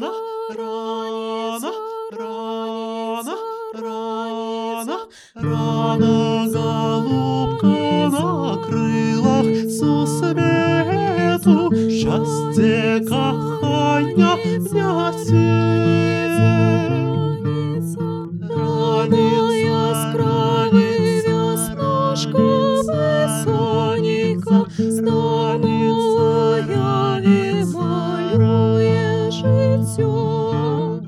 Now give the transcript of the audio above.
рано, рано, рано, рано, рано, голубка на крилах сусвету, щастя, кохання світ. все.